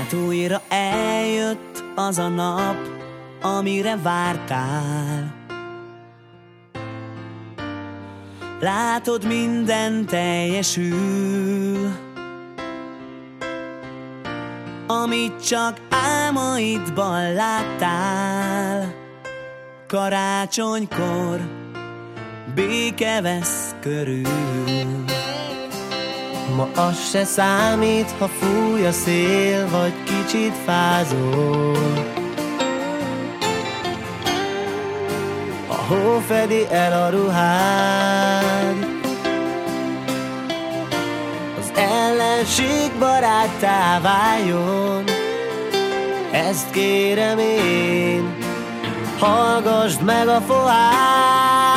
Hát újra eljött az a nap, amire vártál. Látod, minden teljesül Amit csak álmaidban láttál. Karácsonykor béke vesz körül Ma az se számít, ha fúj a szél, vagy kicsit fázol. A hó fedi el a ruhád Az ellenség baráttá váljon. Ezt kérem én, hallgassd meg a fohászt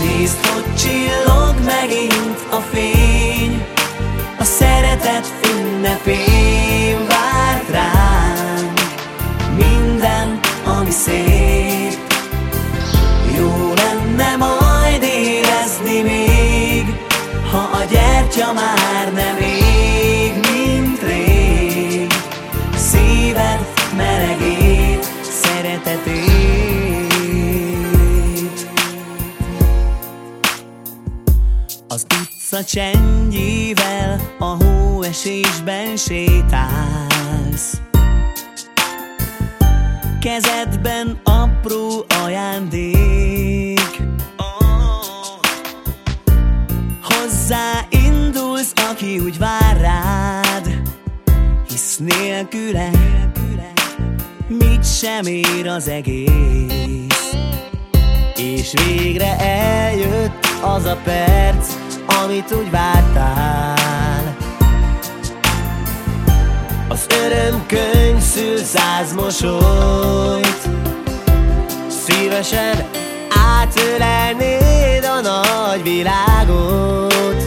Nézd, hogy csillog megint a fény A szeretet ünnepén Az utca csendjével a hóesésben sétálsz. Kezedben apró ajándék. Hozzá indulsz, aki úgy vár rád. Hisz nélküle mit sem ér az egész. És végre eljött az a perc, amit úgy vártál. Az örömkönyv szül száz mosolyt. Szívesen átölelnéd a nagy világot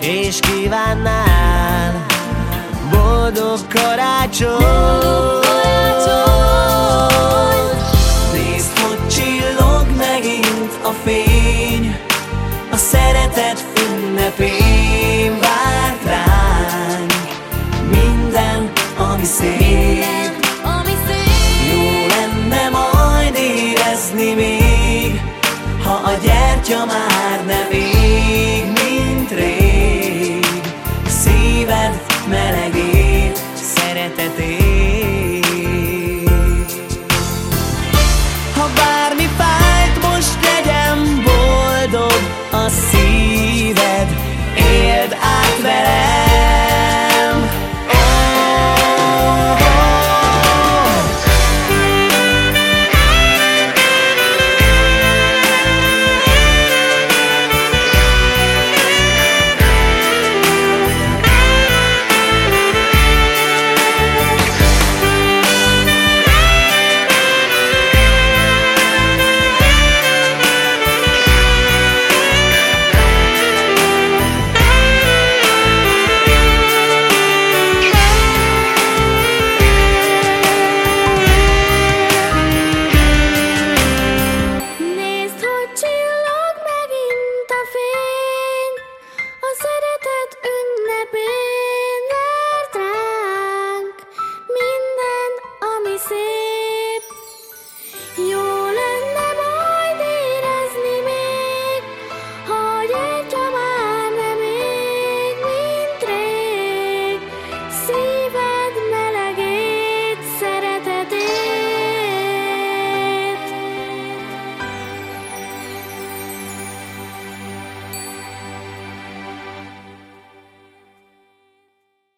És kívánnál boldog karácsonyt lenni még, ha a gyertya már nem. say